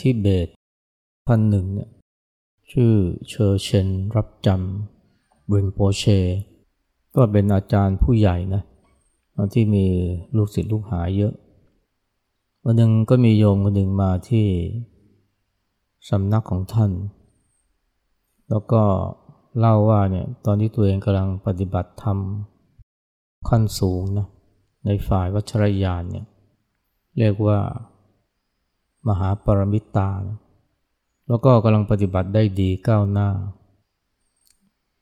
ที่เบตท่านหนึ่งเนี่ยชื่อเชอร์เชนรับจำรินโปเช ก็เป็นอาจารย์ผู้ใหญ่นะที่มีลูกศิษย์ลูกหาเยอะ วันหนึ่งก็มีโยมคนหนึ่งมาที่สำนักของท่าน แล้วก็เล่าว่าเนี่ยตอนที่ตัวเองกำลังปฏิบัติธรรมขั้นสูงนะในฝ่ายวัชรยานเนี่ยเรียกว่า มหาปรมิตา แล้วก็กำลังปฏิบัติได้ดีก้าวหน้า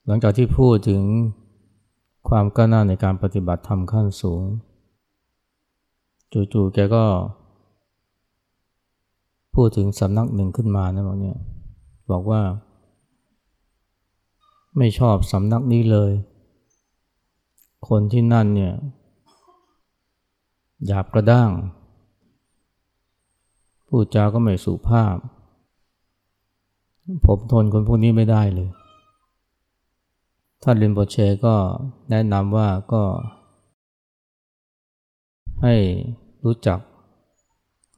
หลังจากที่พูดถึงความก้าวหน้าในการปฏิบัติธรรมขั้นสูง จู่ๆแกก็ พูดถึงสำนักหนึ่งขึ้นมานะบอกเนี่ยบอกว่า ไม่ชอบสำนักนี้เลย คนที่นั่นเนี่ยหยาบกระด้าง พูดจาก็ไม่สุภาพ ผมทนคนพวกนี้ไม่ได้เลย ท่านลินโบเชก็แนะนำว่าก็ ให้รู้จัก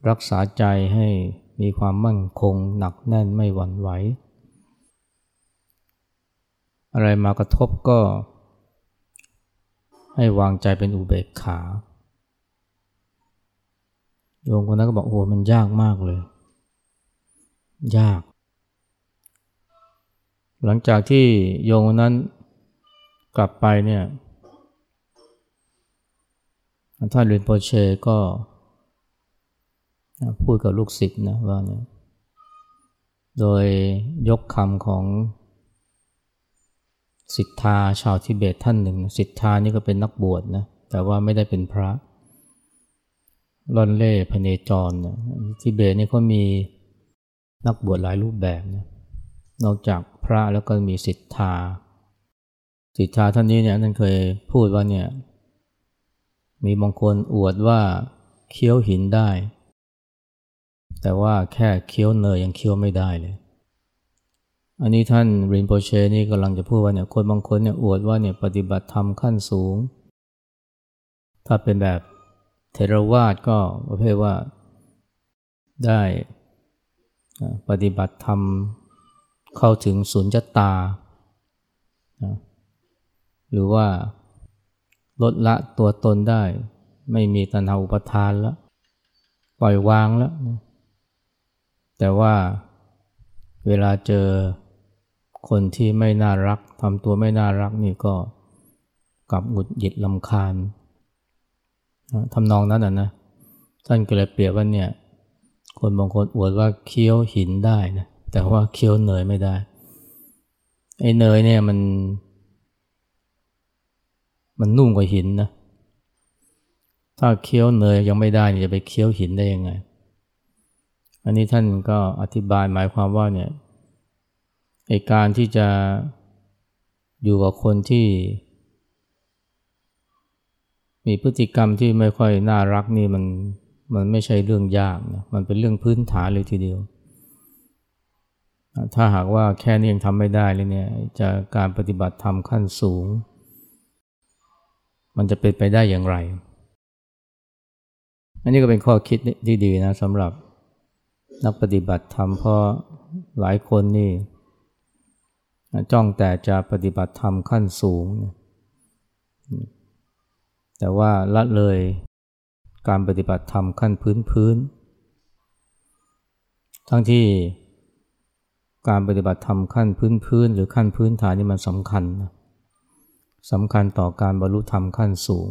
รักษาใจให้มีความมั่นคงหนักแน่นไม่หวั่นไหว อะไรมากระทบก็ ให้วางใจเป็นอุเบกขา โยมคนนั้นก็บอกโอ้มันยากมากเลย ยาก หลังจากที่โยมคนนั้นกลับไปเนี่ยท่านเรียนโปเชก็พูดกับลูกศิษย์นะว่าเนี่ยโดยยกคำของสิทธาชาวทิเบตท่านหนึ่งสิทธานี่ก็เป็นนักบวชนะแต่ว่าไม่ได้เป็นพระ ล่อนเล่พเนจรนะทิเบตนี่เขามีนักบวชหลายรูปแบบนะนอกจากพระแล้วก็มีสิทธา สิทธาท่านนี้เนี่ยท่านเคยพูดว่าเนี่ย มีบางคนอวดว่าเคี้ยวหินได้ แต่ว่าแค่เคี้ยวเนยยังเคี้ยวไม่ได้เลย อันนี้ท่านรินโปเชนี่กำลังจะพูดว่าเนี่ยคนบางคนเนี่ยอวดว่าเนี่ยปฏิบัติธรรมขั้นสูง ถ้าเป็นแบบ เทรวาสก็ประเภทว่าได้ปฏิบัติธรรมเข้าถึงสุญญตา หรือว่าลดละตัวตนได้ ไม่มีตัณหาอุปทานแล้ว ปล่อยวางแล้ว แต่ว่าเวลาเจอคนที่ไม่น่ารักทำตัวไม่น่ารักนี่ก็กลับหงุดหงิดลำคาญ ทำนองนั้นอะนะท่านก็เลยเปรียบว่าเนี่ย คนบางคนอวดว่าเคี้ยวหินได้นะแต่ว่าเคี้ยวเนยไม่ได้ไอ้เนยเนี่ยมัน มันนุ่มกว่าหินนะถ้าเคี้ยวเนยยังไม่ได้จะไปเคี้ยวหินได้ยังไง อันนี้ท่านก็อธิบายหมายความว่าเนี่ยไอการที่จะอยู่กับคนที่ มีพฤติกรรมที่ไม่ค่อยน่ารักนี่มันมันไม่ใช่เรื่องยากนะมันเป็นเรื่องพื้นฐานเลยทีเดียว ถ้าหากว่าแค่นี้ยังทำไม่ได้เลยเนี่ยจะการปฏิบัติธรรมขั้นสูง มันจะเป็นไปได้อย่างไร อันนี้ก็เป็นข้อคิดที่ดีนะสำหรับนักปฏิบัติธรรมเพราะหลายคนนี่จ้องแต่จะปฏิบัติธรรมขั้นสูง แต่ว่าละเลยการปฏิบัติธรรมขั้นพื้นพื้น ทั้งที่การปฏิบัติธรรมขั้นพื้นพื้น หรือขั้นพื้นฐานนี่มันสำคัญนะสำคัญต่อการบรรลุธรรมขั้นสูง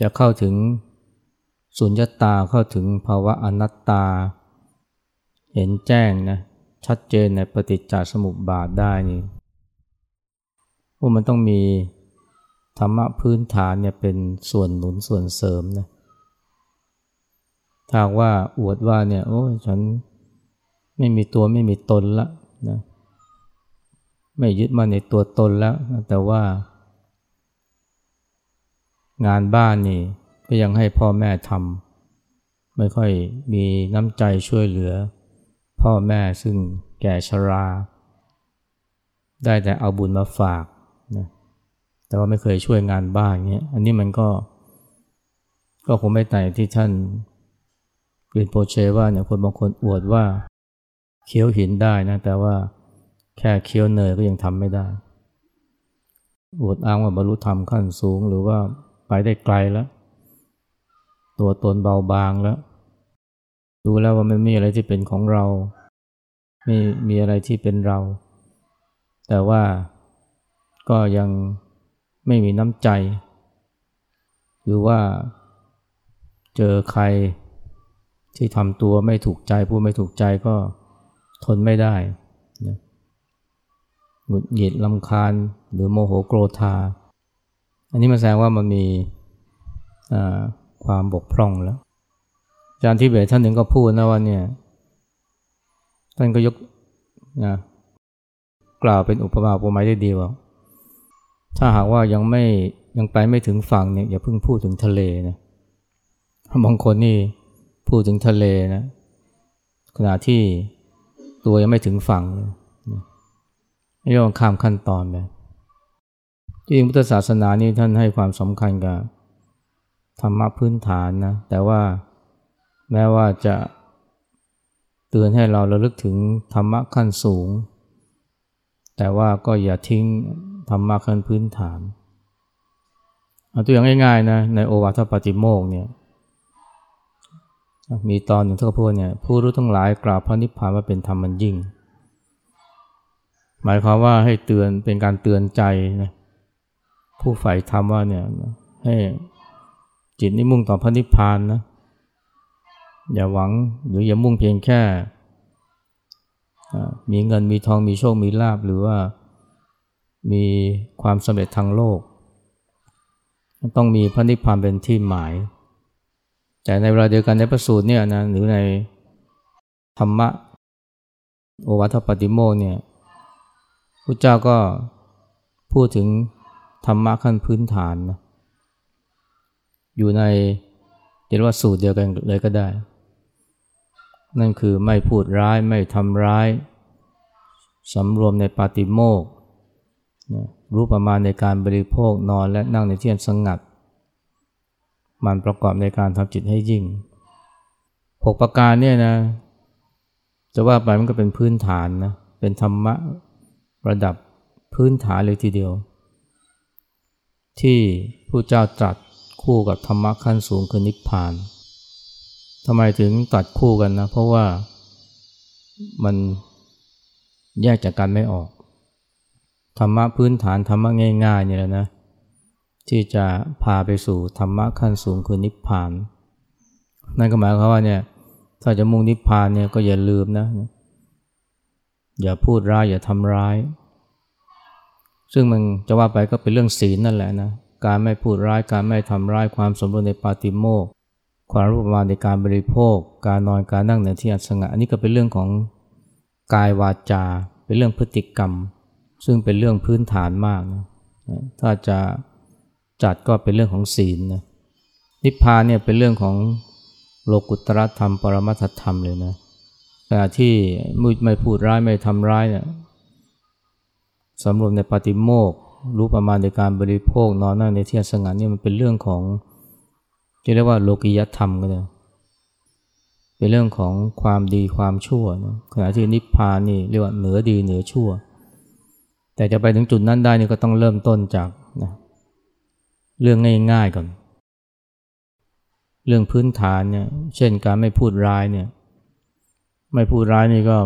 จะเข้าถึงสุญญตาเข้าถึงภาวะอนัตตา เห็นแจ้งนะชัดเจนในปฏิจจสมุปบาทได้นี่ว่ามันต้องมี ธรรมะพื้นฐานเนี่ยเป็นส่วนหนุนส่วนเสริมนะถ้าว่าอวดว่าเนี่ยโอ้ยฉันไม่มีตัวไม่มีตนละนะไม่ยึดมาในตัวตนแล้ว แต่ว่า งานบ้านนี่ก็ยังให้พ่อแม่ทำไม่ค่อยมีน้ำใจช่วยเหลือ พ่อแม่ซึ่งแก่ชรา ได้แต่เอาบุญมาฝาก แต่ว่าไม่เคยช่วยงานบ้านเงี้ย อันนี้มันก็ ก็คงไม่ต่ที่ท่านเรีนโปเชว่าเนี่ยคนบางคนอวดว่าเคี้ยวหินได้นะ แต่ว่าแค่เคี้ยวเนยก็ยังทำไม่ได้ อวดอ้างว่าบรรลุธรรมขั้นสูงหรือว่าไปได้ไกลแล้ว ตัวตนเบาบางแล้ว ดูแล้วว่ามันมีอะไรที่เป็นของเราไม่มีอะไรที่เป็นเรา แต่ว่าก็ยัง ไม่มีน้ำใจ หรือว่าเจอใครที่ทำตัวไม่ถูกใจผู้ไม่ถูกใจก็ทนไม่ได้นะหงุดหงิดลำคาญหรือโมโหโกรธา อันนี้มาแสดงว่ามันมีความบกพร่องแล้วอาจารย์ที่เบสท่านหนึ่งก็พูดนะว่าเนี่ยท่านก็ยกนะกล่าวเป็นอุปมาอุปไมยได้ดีว่า ถ้าหากว่ายังไม่ยังไปไม่ถึงฝั่งเนี่ยอย่าเพิ่งพูดถึงทะเลนะบางคนนี่พูดถึงทะเลนะขณะที่ตัวยังไม่ถึงฝั่งเลยไม่ยอมข้ามขั้นตอนไปจริงพุทธศาสนานี่ท่านให้ความสำคัญกับธรรมะพื้นฐานนะ แต่ว่าแม้ว่าจะเตือนให้เราระลึกถึงธรรมะขั้นสูง แต่ว่าก็อย่าทิ้ง ธรรมะขั้นพื้นฐานเอาตัวอย่างง่ายๆนะในโอวาทปฏิโมกเนี่ยมีตอนหนึ่งที่เขาพูดเนี่ยผู้รู้ทั้งหลายกล่าวพระนิพพานว่าเป็นธรรมมันยิ่ง หมายความว่าให้เตือนเป็นการเตือนใจนะผู้ใฝ่ธรรมว่าเนี่ยให้จิตนิมุ่งต่อพระนิพพานนะอย่าหวังหรืออย่ามุ่งเพียงแค่มีเงินมีทองมีโชคมีลาบหรือว่า มีความสำเร็จทางโลก ต้องมีพระนิพพานเป็นที่หมาย แต่ในเวลาเดียวกันในประสูตรเนี่ยนะหรือในธรรมะโอวัตปฏิโมเนี่ยพระเจ้าก็พูดถึงธรรมะขั้นพื้นฐานนะอยู่ในเรียกว่าสูตรเดียวกันเลยก็ได้ นั่นคือไม่พูดร้ายไม่ทำร้ายสำรวมในปาติโมก รู้ประมาณในการบริโภคนอนและนั่งในที่สงัด มันประกอบในการทำจิตให้ยิ่งหกประการเนี่ยนะจะว่าไปมันก็เป็นพื้นฐานนะเป็นธรรมะระดับพื้นฐานเลยทีเดียว ที่ผู้เจ้าตรัสคู่กับธรรมะขั้นสูงคือนิพพานทำไมถึงตัดคู่กันนะ เพราะว่ามันแยกจากกันไม่ออก ธรรมะพื้นฐานธรรมะง่ายๆเนี่ยแหละนะที่จะพาไปสู่ธรรมะขั้นสูงคือนิพพาน นั่นก็หมายความว่าเนี่ยถ้าจะมุ่งนิพพานเนี่ยก็อย่าลืมนะ อย่าพูดร้ายอย่าทำร้าย ซึ่งมันจะว่าไปก็เป็นเรื่องศีลนั่นแหละนะการไม่พูดร้ายการไม่ทำร้ายความสมบูรณ์ในปาติโมกความรู้ประมาณในการบริโภค การนอนการนั่งในที่อัสงะอันนี้ก็เป็นเรื่องของกายวาจา เป็นเรื่องพฤติกรรม ซึ่งเป็นเรื่องพื้นฐานมากนะถ้าจะจัดก็เป็นเรื่องของศีลนะนิพพานเนี่ยเป็นเรื่องของโลกุตตรธรรม ปรมัตธรรมเลยนะขณะที่ไม่ไม่พูดร้ายไม่ทำร้ายเนี่ยสำรวมในปฏิโมกรู้ประมาณในการบริโภคนอนนั่งในที่สงัดนี่มันเป็นเรื่องของที่เรียกว่าโลกิยธรรมก็ได้เป็นเรื่องของความดีความชั่วนะขณะที่นิพพานนี่เรียกว่าเหนือดีเหนือชั่ว แต่จะไปถึงจุดนั้นได้นี่ก็ต้องเริ่มต้นจากนะเรื่องง่ายๆก่อน เรื่องพื้นฐานเนี่ย เช่นการไม่พูดร้ายเนี่ย ไม่พูดร้ายนี่ก็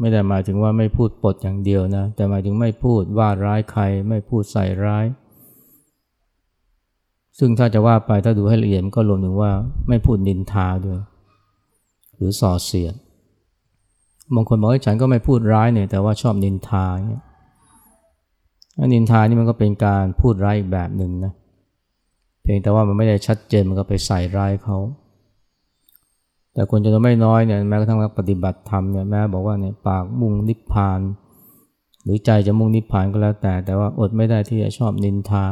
ไม่ได้หมายถึงว่าไม่พูดปดอย่างเดียวนะ แต่หมายถึงไม่พูดว่าร้ายใคร ไม่พูดใส่ร้าย ซึ่งถ้าจะว่าไปถ้าดูให้ละเอียดก็รวมถึงว่าไม่พูดนินทาด้วย หรือส่อเสียด บางคนบอกว่าฉันก็ไม่พูดร้ายเนี่ย แต่ว่าชอบนินทาเนี่ย นินทานี่มันก็เป็นการพูดร้ายอีกแบบหนึ่งนะเพียงแต่ว่ามันไม่ได้ชัดเจนมันก็ไปใส่ร้ายเขาแต่คนจำนวนไม่น้อยเนี่ยแม้กระทั่งนักปฏิบัติธรรมเนี่ยแม้บอกว่าเนี่ยปากมุ่งนิพพาน หรือใจจะมุ่งนิพพานก็แล้วแต่ แต่ว่าอดไม่ได้ที่จะชอบนินทา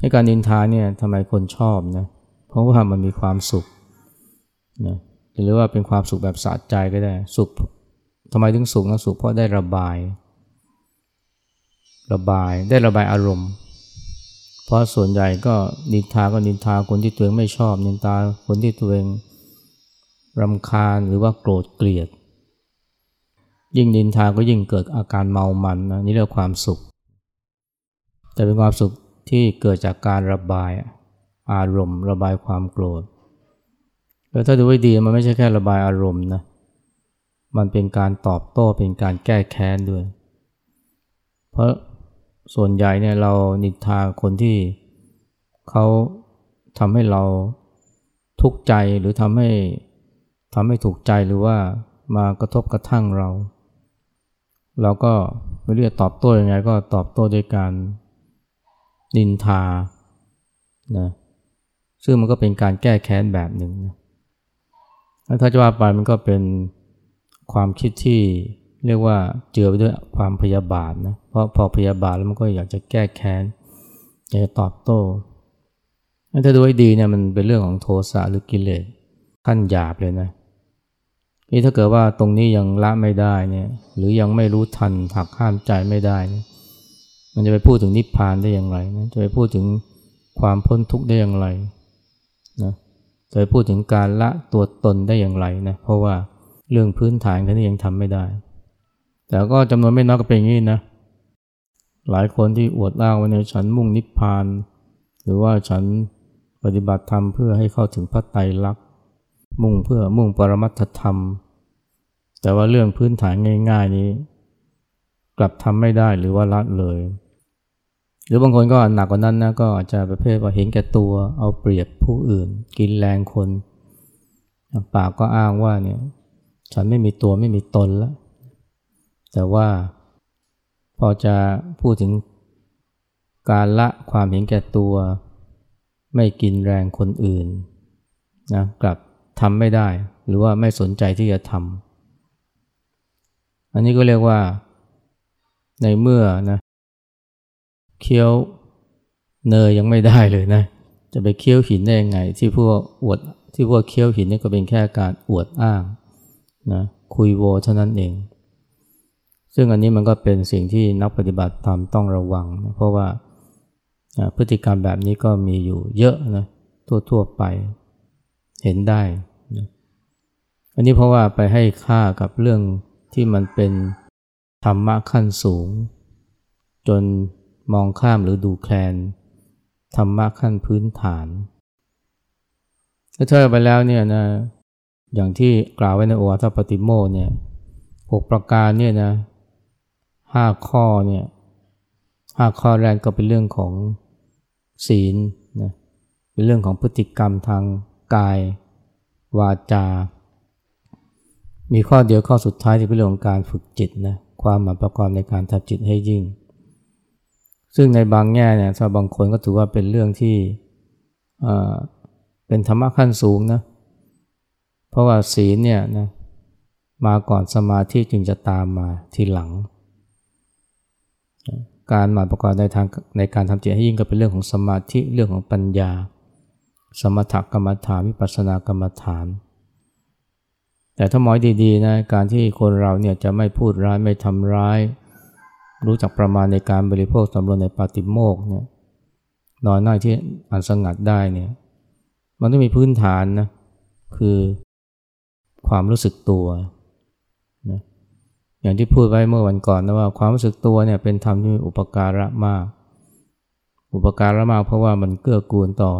ในการนินทาเนี่ยทำไมคนชอบนะเพราะว่ามันมีความสุขนะหรือว่าเป็นความสุขแบบสะใจก็ได้สุขทำไมถึงสุขนะสุขเพราะได้ระบาย ระบายได้ระบายอารมณ์ เพราะส่วนใหญ่ก็นินทาก็นินทาคนที่ตัวเองไม่ชอบ นินทาคนที่ตัวเองรำคาญหรือว่าโกรธเกลียด ยิ่งนินทาก็ยิ่งเกิดอาการเมามันนะนี่เรียกความสุข แต่เป็นความสุขที่เกิดจากการระบายอารมณ์ ระบายความโกรธแล้วถ้าดูไว้ดีมันไม่ใช่แค่ระบายอารมณ์นะมันเป็นการตอบโต้เป็นการแก้แค้นด้วย เพราะ ส่วนใหญ่เนี่ยเรานินทาคนที่เขาทำให้เราทุกข์ใจหรือทำให้ทำให้ถูกใจหรือว่ามากระทบกระทั่งเรา เราก็ไม่รู้จะตอบโต้ยังไงก็ตอบโต้ด้วยการนินทานะซึ่งมันก็เป็นการแก้แค้นแบบหนึ่งนะถ้าจะว่าไปมันก็เป็นความคิดที่ เรียกว่าเจือไปด้วยความพยาบาทนะ เพราะพอพยาบาทแล้วมันก็อยากจะแก้แค้น อยากจะตอบโต้ถ้าดูให้ดีเนี่ยมันเป็นเรื่องของโทสะหรือกิเลสขั้นหยาบเลยนะนี่ถ้าเกิดว่าตรงนี้ยังละไม่ได้เนี่ยหรือยังไม่รู้ทันหักห้ามใจไม่ได้เนี่ยมันจะไปพูดถึงนิพพานได้อย่างไรนะจะไปพูดถึงความพ้นทุกข์ได้อย่างไรนะจะไปพูดถึงการละตัวตนได้อย่างไรนะเพราะว่าเรื่องพื้นฐานแค่นี้ยังทำไม่ได้ แต่ก็จำนวนไม่น้อยก็เป็นอย่างนี้นะ หลายคนที่อวดอ้างว่าเนี่ยฉันมุ่งนิพพาน หรือว่าฉันปฏิบัติธรรมเพื่อให้เข้าถึงพระไตรลักษณ์ มุ่งเพื่อมุ่งปรมัตถธรรม แต่ว่าเรื่องพื้นฐานง่าย ๆนี้ กลับทำไม่ได้หรือว่าละเลย หรือบางคนก็หนักกว่านั้นนะก็อาจจะประเภทว่าเห็นแก่ตัว เอาเปรียบผู้อื่น กินแรงคน ปากก็อ้างว่าเนี่ยฉันไม่มีตัวไม่มีตนแล้ว แต่ว่าพอจะพูดถึงการละความเห็นแก่ตัว ไม่กินแรงคนอื่นนะกลับทำไม่ได้ หรือว่าไม่สนใจที่จะทำอันนี้ก็เรียกว่าในเมื่อนะเคี้ยวเนยยังไม่ได้เลยนะจะไปเคี้ยวหินได้ยังไง ที่พวกอวดที่พวกเคี้ยวหินนี่ก็เป็นแค่การอวดอ้างนะคุยโวเท่านั้นเอง ซึ่งอันนี้มันก็เป็นสิ่งที่นักปฏิบัติธรรมต้องระวังนะเพราะว่าพฤติกรรมแบบนี้ก็มีอยู่เยอะนะทั่วๆไปเห็นได้นะอันนี้เพราะว่าไปให้ค่ากับเรื่องที่มันเป็นธรรมะขั้นสูง จนมองข้ามหรือดูแคลนธรรมะขั้นพื้นฐานถ้าเธอไปแล้วเนี่ยนะอย่างที่กล่าวไว้ในโอวาทปฏิโมเนี่ยหกประการเนี่ยนะ ห้าข้อเนี่ยห้าข้อแรกก็เป็นเรื่องของศีลนะเป็นเรื่องของพฤติกรรมทางกายวาจา มีข้อเดียวข้อสุดท้ายที่เป็นเรื่องของการฝึกจิตนะความหมายประกอบในการทำจิตให้ยิ่ง ซึ่งในบางแง่เนี่ยถ้าบางคนก็ถือว่าเป็นเรื่องที่เป็นธรรมะขั้นสูงนะเพราะว่าศีลเนี่ยนะมาก่อนสมาธิจึงจะตามมาทีหลัง การมาประกอบในทางในการทำจิตให้ยิ่งก็เป็นเรื่องของสมาธิเรื่องของปัญญา สมถกรรมฐานวิปัสสนากรรมฐาน แต่ถ้ามอยดีๆนะการที่คนเราเนี่ยจะไม่พูดร้ายไม่ทำร้าย รู้จักประมาณในการบริโภคสำรวจในปาติโมกเนี่ยนอนหน้าที่อันสงัดได้เนี่ยมันต้องมีพื้นฐานนะคือความรู้สึกตัว อย่างที่พูดไว้เมื่อวันก่อนนะว่าความรู้สึกตัวเนี่ยเป็นธรรมที่อุปการะมาก อุปการะมากเพราะว่ามันเกื้อกูลต่อ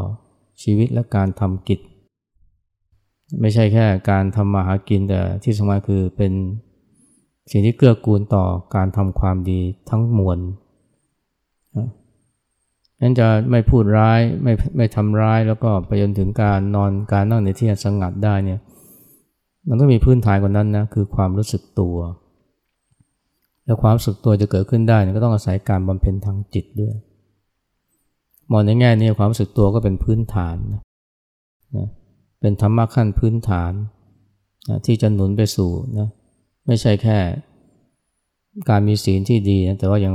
ชีวิตและการทำกิจ ไม่ใช่แค่การทำมาหากินแต่ที่สำคัญคือเป็นสิ่งที่เกื้อกูลต่อการทำความดีทั้งมวลนั้นจะไม่พูดร้ายไม่ไม่ทำร้ายแล้วก็ไปจนถึงการนอนการนั่งในที่สงัดได้เนี่ยมันต้องมีพื้นฐานกว่านั้นนะคือความรู้สึกตัว แล้วความสึกตัวจะเกิดขึ้นได้ก็ต้องอาศัยการบำเพ็ญทางจิตด้วย มองในแง่นี้ความสึกตัวก็เป็นพื้นฐานนะเป็นธรรมะขั้นพื้นฐานนะที่จะหนุนไปสู่นะไม่ใช่แค่การมีศีลที่ดีนะแต่ว่ายัง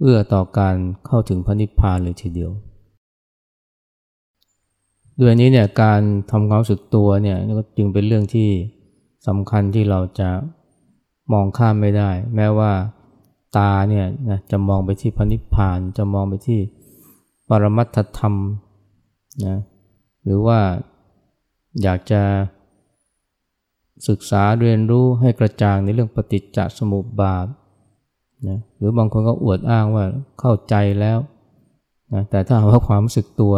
เอื้อต่อการเข้าถึงพระนิพพานเลยทีเดียว ด้วยนี้เนี่ยการทำความสึกตัวเนี่ยก็จึงเป็นเรื่องที่สำคัญที่เราจะ มองข้ามไม่ได้ แม้ว่าตาเนี่ยนะจะมองไปที่พระนิพพาน จะมองไปที่ปรมัตถธรรมนะหรือว่าอยากจะศึกษาเรียนรู้ให้กระจ่างในเรื่องปฏิจจสมุปบาทนะหรือบางคนก็อวดอ้างว่าเข้าใจแล้วนะแต่ถ้าว่าความรู้สึกตัว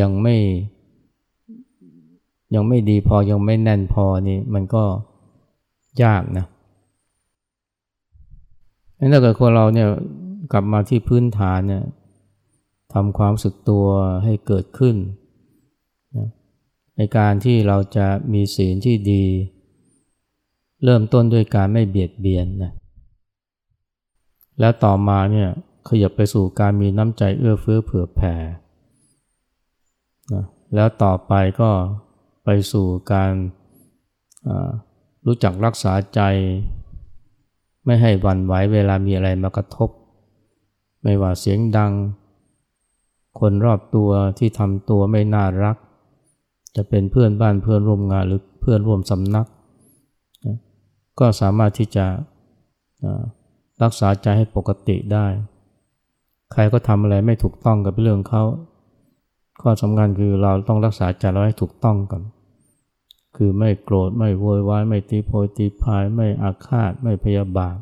ยังไม่ยังไม่ดีพอยังไม่แน่นพอนี่มันก็ ยากนะถ้าเกิดคนเราเนี่ยกลับมาที่พื้นฐานเนี่ยทำความสึกตัวให้เกิดขึ้นนะในการที่เราจะมีศีลที่ดี เริ่มต้นด้วยการไม่เบียดเบียนนะแล้วต่อมาเนี่ยขยับไปสู่การมีน้ำใจเอื้อเฟื้อเผื่อแผ่นะแล้วต่อไปก็ไปสู่การ รู้จักรักษาใจ ไม่ให้หวั่นไหวเวลามีอะไรมากระทบ ไม่ว่าเสียงดัง คนรอบตัวที่ทำตัวไม่น่ารัก จะเป็นเพื่อนบ้านเพื่อนร่วมงานหรือเพื่อนร่วมสำนัก ก็สามารถที่จะรักษาใจให้ปกติได้ ใครก็ทำอะไรไม่ถูกต้องกับเรื่องเขาข้อสำคัญคือเราต้องรักษาใจเราให้ถูกต้องก่อน คือไม่โกรธไม่โวยวายไม่ตีโพยตีพายไม่อาฆาตไม่พยาบาท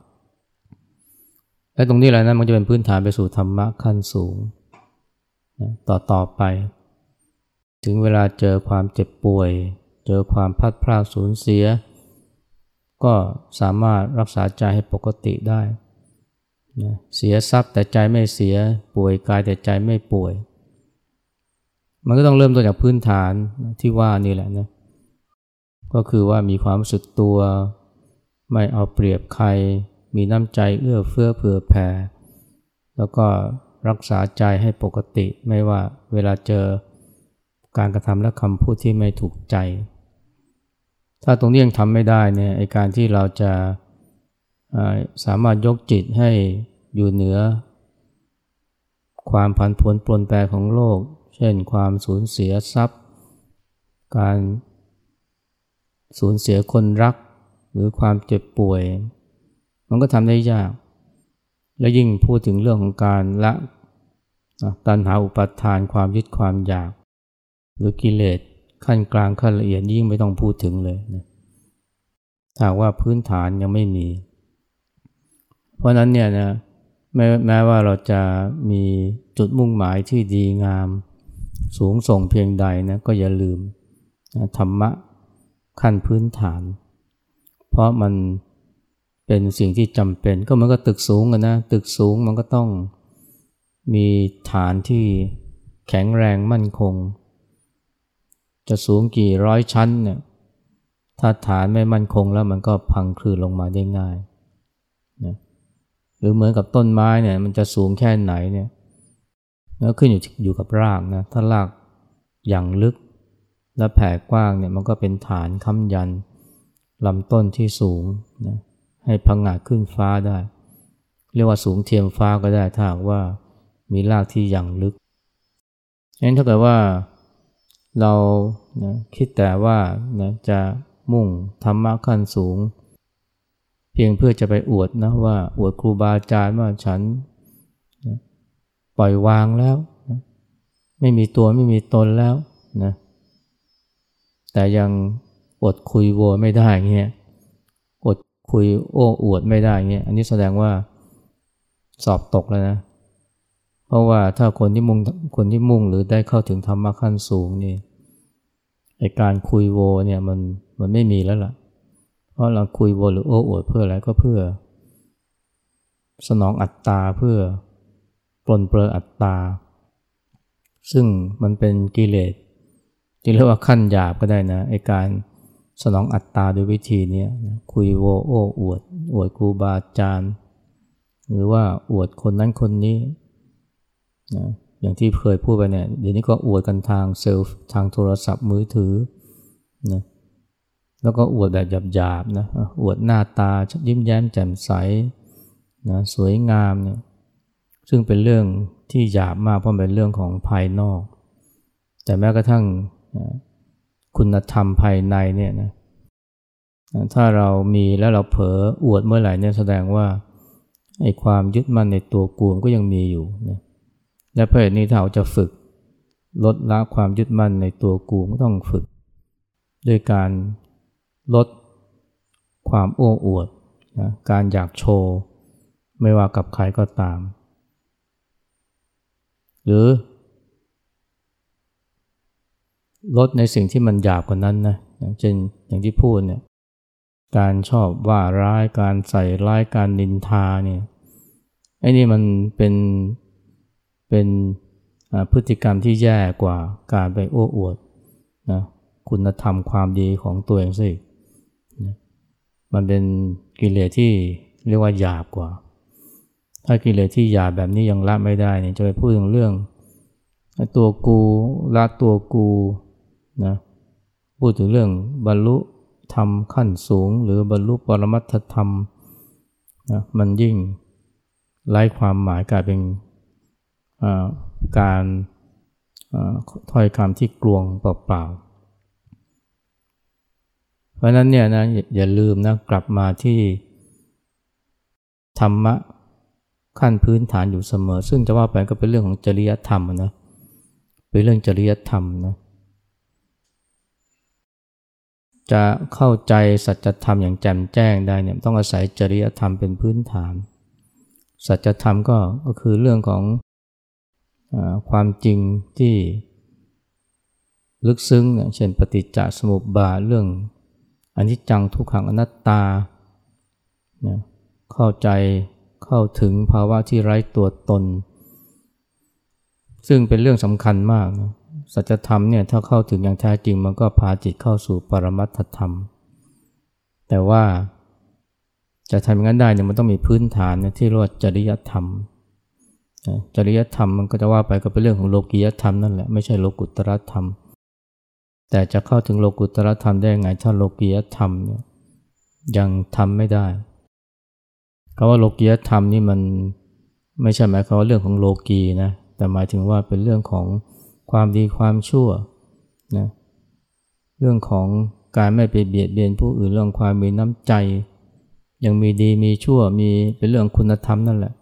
และตรงนี้แหละนะมันจะเป็นพื้นฐานไปสู่ธรรมะขั้นสูงนะต่อต่อไป ถึงเวลาเจอความเจ็บป่วย เจอความพัดพลาดสูญเสีย ก็สามารถรักษาใจให้ปกติได้นะเสียทรัพย์แต่ใจไม่เสียป่วยกายแต่ใจไม่ป่วย มันก็ต้องเริ่มต้นจากพื้นฐานที่ว่านี่แหละนะ ก็คือว่ามีความรู้สึกตัว ไม่เอาเปรียบใคร มีน้ำใจเอื้อเฟื้อเผื่อแผ่ แล้วก็รักษาใจให้ปกติไม่ว่าเวลาเจอการกระทำและคำพูดที่ไม่ถูกใจ ถ้าตรงนี้ยังทำไม่ได้เนี่ยไอการที่เราจะสามารถยกจิตให้อยู่เหนือ ความผันผวนปลนแปรของโลก เช่นความสูญเสียทรัพย์ การ สูญเสียคนรัก หรือความเจ็บป่วย มันก็ทำได้ยาก และยิ่งพูดถึงเรื่องของการละตัณหาอุปาทานความยึดความอยาก หรือกิเลสขั้นกลางขั้นละเอียดยิ่งไม่ต้องพูดถึงเลยนะถ้าว่าพื้นฐานยังไม่มี เพราะนั้นเนี่ยนะแม้แม้ว่าเราจะมีจุดมุ่งหมายที่ดีงาม สูงส่งเพียงใดนะก็อย่าลืมธรรมะ ขั้นพื้นฐาน เพราะมันเป็นสิ่งที่จำเป็นก็มือนกับตึกสูงนะตึกสูงมันก็ต้องมีฐานที่แข็งแรงมั่นคง จะสูงกี่ร้อยชั้นเนี่ยถ้าฐานไม่มั่นคงแล้วมันก็พังคลืนลงมาได้ง่ายนะหรือเหมือนกับต้นไม้เนี่ยมันจะสูงแค่ไหนเนี่ยแล้วขึ้นอยู่อยู่กับรากนะถ้ารากอย่างลึก และแผ่กว้างเนี่ยมันก็เป็นฐานค้ำยันลำต้นที่สูงนะให้พังงาขึ้นฟ้าได้ เรียกว่าสูงเทียมฟ้าก็ได้ถ้าว่ามีรากที่ยังลึกงั้นถ้าเกิดว่าเรานะคิดแต่ว่านะจะมุ่งธรรมะขั้นสูง เพียงเพื่อจะไปอวดนะว่าอวดครูบาอาจารย์ว่าฉันนะปล่อยวางแล้วนะไม่มีตัวไม่มีตนแล้วนะ แต่ยังอดคุยโวไม่ได้เงี้ยอดคุยโอ้อวดไม่ได้เงี้ยอันนี้แสดงว่าสอบตกแล้วนะเพราะว่าถ้าคนที่มุ่งคนที่มุ่งหรือได้เข้าถึงธรรมะขั้นสูงนี่ไอการคุยโวเนี่ยมันมันไม่มีแล้วล่ะ เพราะเราคุยโวหรือโอ้อวดเพื่ออะไรก็เพื่อ สนองอัตตาเพื่อปลนเปลืออัตตา ซึ่งมันเป็นกิเลส ที่เรียกว่าขั้นหยาบก็ได้นะไอการสนองอัตตาด้วยวิธีนี้นะคุยโวโอ้อวด อวดครูบาอาจารย์ หรือว่าอวดคนนั้นคนนี้นะอย่างที่เคยพูดไปเนี่ยเดี๋ยวนี้ก็อวดกันทางเซลฟ์ทางโทรศัพท์มือถือนะแล้วก็อวดแบบหยาบๆนะอวดหน้าตายิ้มแย้มแจ่มใสนะสวยงามเนี่ยซึ่งเป็นเรื่องที่หยาบมากเพราะเป็นเรื่องของภายนอก แต่แม้กระทั่ง คุณธรรมภายในเนี่ยนะถ้าเรามีแล้วเราเผลออวดเมื่อไหร่เนี่ยแสดงว่าไอ้ความยึดมั่นในตัวกูมก็ยังมีอยู่นะและเพราะเหตุนี้ถ้าเราจะฝึกลดละความยึดมั่นในตัวกูก็ต้องฝึก ด้วยการลดความโอ้อวดนะการอยากโชว์ ไม่ว่ากับใครก็ตาม หรือ ลดในสิ่งที่มันหยาบกว่านั้นนะเช่นอย่างที่พูดเนี่ยการชอบว่าร้ายการใส่ร้ายการนินทาเนี่ยไอ้นี่มันเป็นเป็นพฤติกรรมที่แย่กว่าการไปโอ้อวดนะคุณธรรมความดีของตัวเองสิมันเป็นกิเลสที่เรียกว่าหยาบกว่า ถ้ากิเลสที่หยาบแบบนี้ยังละไม่ได้เนี่ยจะไปพูดถึงเรื่องตัวกูละตัวกู นะพูดถึงเรื่องบรรลุธรรมขั้นสูง หรือบรรลุปรมัตถธรรมนะมันยิ่งไร้ความหมายกลายเป็นการถ้อยคำที่กลวงเปล่าๆ เพราะนั้นเนี่ยนะอย่าลืมนะกลับมาที่ธรรมะขั้นพื้นฐานอยู่เสมอ ซึ่งจะว่าไปก็เป็นเรื่องของจริยธรรมนะเป็นเรื่องจริยธรรมนะ จะเข้าใจสัจธรรมอย่างแจ่มแจ้งได้เนี่ยต้องอาศัยจริยธรรมเป็นพื้นฐาน สัจธรรมก็ก็คือเรื่องของอความจริงที่ลึกซึ้งเช่นปฏิจจสมุปบาทเรื่องอนิจจังทุกขังอนัตตาเข้าใจเข้าถึงภาวะที่ไร้ตัวตน ซึ่งเป็นเรื่องสำคัญมากนะ สัจธรรมเนี่ยถ้าเข้าถึงอย่างแท้จริงมันก็พาจิตเข้าสู่ปรมัตถธรรม แต่ว่าจะทำอย่างนั้นได้เนี่ยมันต้องมีพื้นฐานนะที่เรียกว่าจริยธรรม จริยธรรมมันก็จะว่าไปก็เป็นเรื่องของโลกียธรรมนั่นแหละไม่ใช่โลกุตรธรรม แต่จะเข้าถึงโลกุตรธรรมได้ไงถ้าโลกียธรรมเนี่ยยังทำไม่ได้คำว่าโลกียธรรมนี่มันไม่ใช่หมายความว่าเรื่องของโลกีนะแต่หมายถึงว่าเป็นเรื่องของ ความดีความชั่วนะเรื่องของการไม่ไปเบียดเบียนผู้อื่นเรื่องความมีน้ำใจ ยังมีดีมีชั่วมีเป็นเรื่องคุณธรรมนั่นแหละ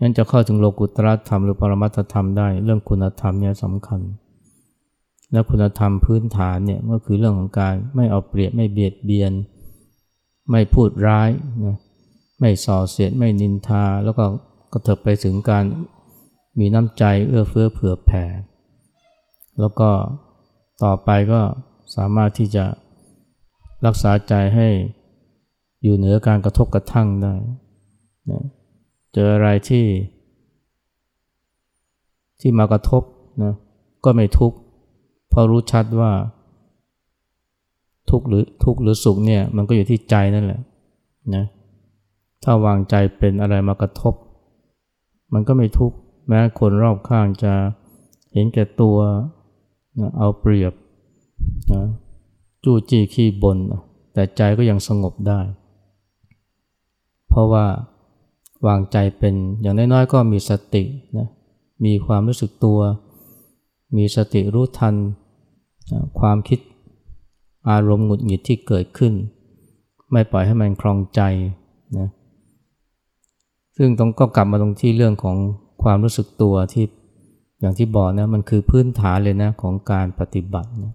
นั้นจะเข้าถึงโลกุตรธรรมหรือปรมัตธรรมได้เรื่องคุณธรรมเนี่ยสำคัญ และคุณธรรมพื้นฐานเนี่ยก็คือเรื่องของการไม่เอาเปรียบไม่เบียดเบียน ไม่พูดร้ายนะไม่ส่อเสียดไม่นินทา แล้วก็กระเถิบไปถึงการ มีน้ำใจเอื้อเฟื้อเผื่อแผ่ แล้วก็ต่อไปก็สามารถที่จะรักษาใจให้อยู่เหนือการกระทบกระทั่งได้นะเจออะไรที่ที่มากระทบนะก็ไม่ทุกข์เพราะรู้ชัดว่า ทุกข์หรือทุกข์หรือสุขเนี่ยมันก็อยู่ที่ใจนั่นแหละนะถ้าวางใจเป็นอะไรมากระทบ มันก็ไม่ทุกข์ แม้คนรอบข้างจะเห็นแก่ตัวนะเอาเปรียบนะจู้จี้ขี้บนนแต่ใจก็ยังสงบได้ เพราะว่าวางใจเป็นอย่างน้อยๆก็มีสตินะมีความรู้สึกตัว มีสติรู้ทันนะความคิดอารมณ์หงุดหงิดที่เกิดขึ้น ไม่ปล่อยให้มันคลองใจนะซึ่งต้องก็กลับมาตรงที่เรื่องของ ความรู้สึกตัวที่อย่างที่บอกนะมันคือพื้นฐานเลยนะของการปฏิบัตินะ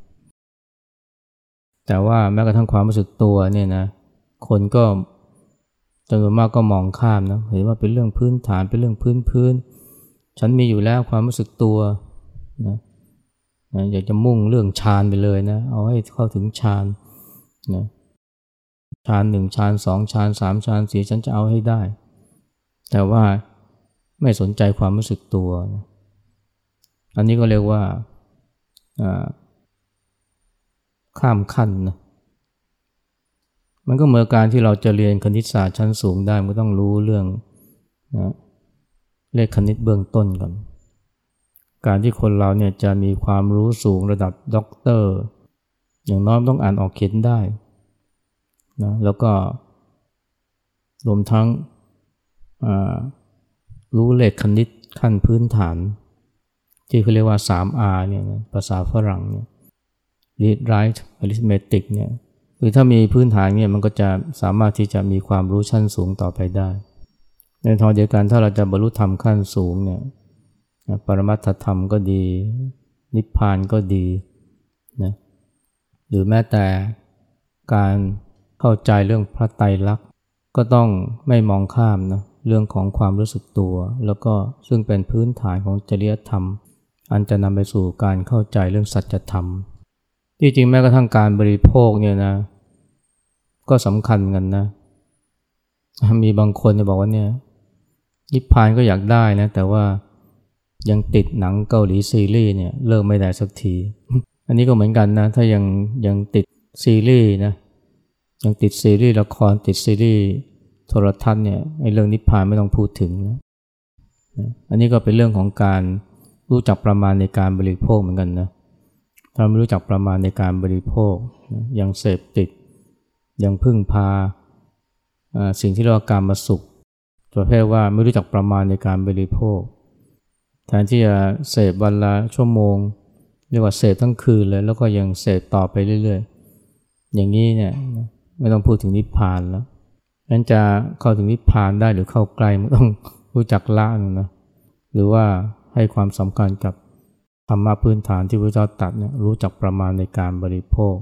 แต่ว่าแม้กระทั่งความรู้สึกตัวเนี่ยนะคนก็จำนวนมากก็มองข้ามนะเห็นว่าเป็นเรื่องพื้นฐานเป็นเรื่องพื้นพื้นฉันมีอยู่แล้วความรู้สึกตัวนะนะอยากจะมุ่งเรื่องฌานไปเลยนะเอาให้เข้าถึงฌานนะฌานหนึ่งฌานสองฌานสามฌานสี่ฉันจะเอาให้ได้ แต่ว่า ไม่สนใจความรู้สึกตัว อันนี้ก็เรียกว่าข้ามขั้นนะมันก็เหมือนการที่เราจะเรียนคณิตศาสตร์ชั้นสูงได้มันก็ต้องรู้เรื่องนะเลขคณิตเบื้องต้นก่อน การที่คนเราเนี่ยจะมีความรู้สูงระดับด็อกเตอร์ อย่างน้อยต้องอ่านออกเขียนได้นะแล้วก็รวมทั้ง รู้เลขคณิตขั้นพื้นฐาน ที่เขาเรียกว่า 3R เนี่ยภาษาฝรั่งเนี่ย read write arithmetic เนี่ยคือถ้ามีพื้นฐานเนี่ยมันก็จะสามารถที่จะมีความรู้ชั้นสูงต่อไปได้ ในทางเดียวกันถ้าเราจะบรรลุธรรมขั้นสูงเนี่ยปรมัตถธรรมก็ดี นิพพานก็ดีนะหรือแม้แต่การเข้าใจเรื่องพระไตรลักษณ์ก็ต้องไม่มองข้ามนะ เรื่องของความรู้สึกตัว แล้วก็ซึ่งเป็นพื้นฐานของจริยธรรม อันจะนำไปสู่การเข้าใจเรื่องสัจธรรม ที่จริงแม้กระทั่งการบริโภคเนี่ยนะ ก็สำคัญกันนะ มีบางคนจะบอกว่าเนี่ยนิพพานก็อยากได้นะ แต่ว่ายังติดหนังเกาหลีซีรีส์เนี่ยเลิกไม่ได้สักที อันนี้ก็เหมือนกันนะ ถ้ายังยังติดซีรีส์นะยังติดซีรีส์ละครติดซีรีส์ โทรทัศน์เนี่ยไอ้เรื่องนิพพานไม่ต้องพูดถึงนะอันนี้ก็เป็นเรื่องของการรู้จักประมาณในการบริโภคเหมือนกันนะถ้าไม่รู้จักประมาณในการบริโภคยังเสพติด ยังพึ่งพาสิ่งที่เรียกว่าการมาสุขประเภทว่าไม่รู้จักประมาณในการบริโภค แทนที่จะเสพวันละชั่วโมง เรียกว่าเสพทั้งคืนเลยแล้วก็ยังเสพต่อไปเรื่อยๆ อย่างนี้เนี่ยไม่ต้องพูดถึงนิพพานแล้ว นั้นจะเข้าถึงนิพพานได้หรือเข้าใกล้มันต้องรู้จักละนะหรือว่าให้ความสำคัญกับธรรมะพื้นฐานที่พระเจ้าตัดเนี่ยรู้จักประมาณในการบริโภค